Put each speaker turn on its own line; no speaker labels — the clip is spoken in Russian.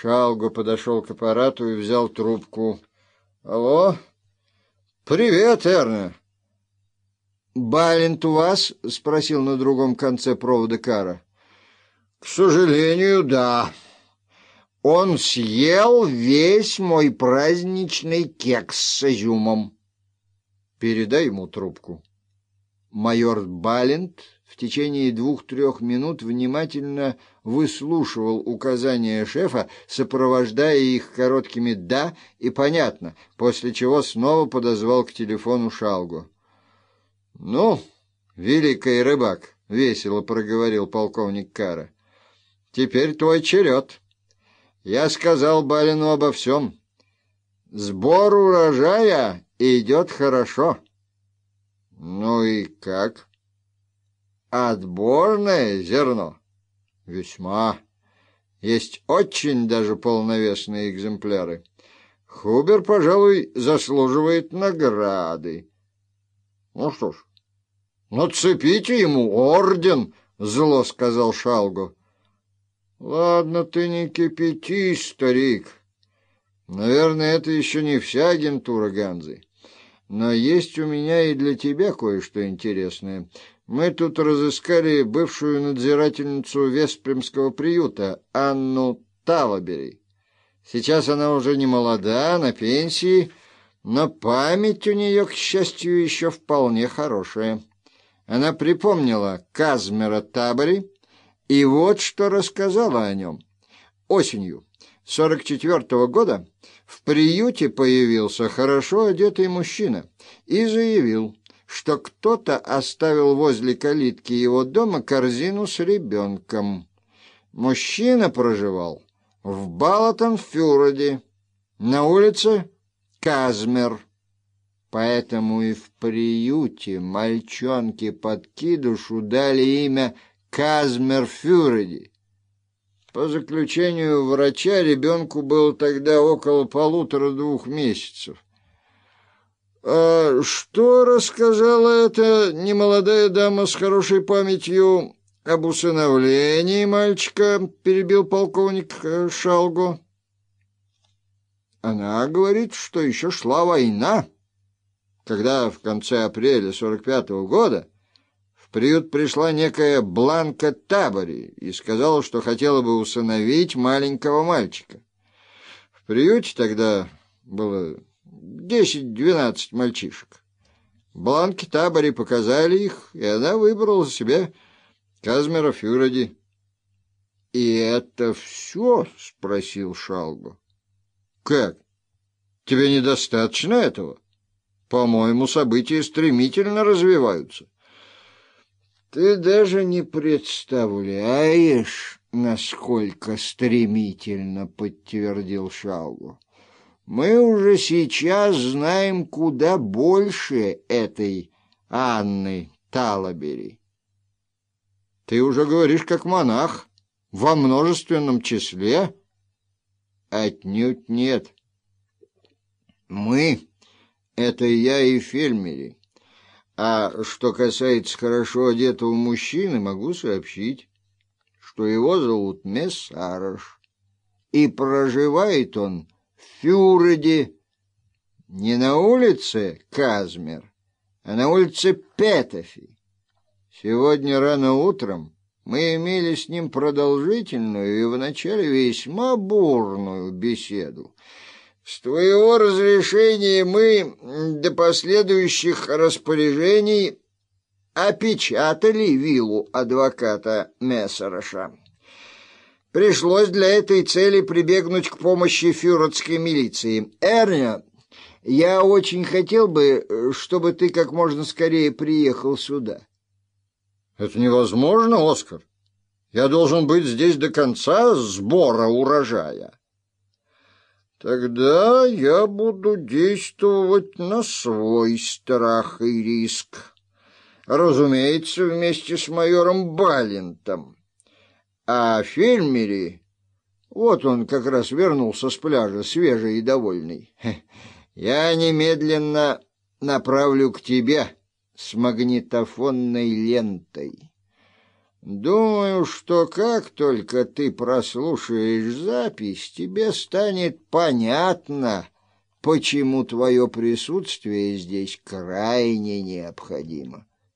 Шалго подошел к аппарату и взял трубку. «Алло? Привет, Эрна!» «Балент у вас?» — спросил на другом конце провода Кара. «К сожалению, да. Он съел весь мой праздничный кекс с изюмом». «Передай ему трубку». Майор Балент в течение двух-трех минут внимательно выслушивал указания шефа, сопровождая их короткими «да» и «понятно», после чего снова подозвал к телефону Шалгу. «Ну, великий рыбак», — весело проговорил полковник Кара, — «теперь твой черед. Я сказал Балину обо всем. Сбор урожая идет хорошо». «Ну и как?» «Отборное зерно?» «Весьма. Есть очень даже полновесные экземпляры. Хубер, пожалуй, заслуживает награды». «Ну что ж, нацепите ему орден!» — зло сказал Шалгу. «Ладно, ты не кипятись, старик. Наверное, это еще не вся агентура Ганзы. Но есть у меня и для тебя кое-что интересное. Мы тут разыскали бывшую надзирательницу Веспремского приюта, Анну Талабери. Сейчас она уже не молода, на пенсии, но память у нее, к счастью, еще вполне хорошая. Она припомнила Казмера Табори и вот что рассказала о нем. Осенью 44 -го года в приюте появился хорошо одетый мужчина и заявил, что кто-то оставил возле калитки его дома корзину с ребенком. Мужчина проживал в Балатон-Фюроде, на улице Казмер. Поэтому и в приюте мальчонке-подкидышу дали имя Казмер Фюреди. По заключению врача, ребенку было тогда около полутора-двух месяцев. «А что рассказала эта немолодая дама с хорошей памятью об усыновлении мальчика?» — перебил полковник э, Шалго. Она говорит, что еще шла война, когда в конце апреля 45-го года в приют пришла некая Бланка Табори и сказала, что хотела бы усыновить маленького мальчика. В приюте тогда было десять-двенадцать мальчишек. Бланки Табори показали их, и она выбрала себе Казмера Фюреди. — И это все? — спросил Шалгу. Как? Тебе недостаточно этого? По-моему, события стремительно развиваются. Ты даже не представляешь, насколько стремительно, подтвердил Шалгу. Мы уже сейчас знаем куда больше этой Анны Талабери. Ты уже говоришь как монах, во множественном числе, Отнюдь нет. Мы — это я и Фельмери. А что касается хорошо одетого мужчины, могу сообщить, что его зовут Мессарыш, и проживает он в Фюреде, не на улице Казмер, а на улице Петофи. Сегодня рано утром мы имели с ним продолжительную и вначале весьма бурную беседу. С твоего разрешения мы до последующих распоряжений опечатали виллу адвоката Мессероша. Пришлось для этой цели прибегнуть к помощи фюротской милиции. Эрня, я очень хотел бы, чтобы ты как можно скорее приехал сюда. Это невозможно, Оскар. Я должен быть здесь до конца сбора урожая. Тогда я буду действовать на свой страх и риск. Разумеется, вместе с майором Балентом. А Фельмери... Вот он как раз вернулся с пляжа, свежий и довольный. Я немедленно направлю к тебе с магнитофонной лентой. Думаю, что как только ты прослушаешь запись, тебе станет понятно, почему твое присутствие здесь крайне необходимо.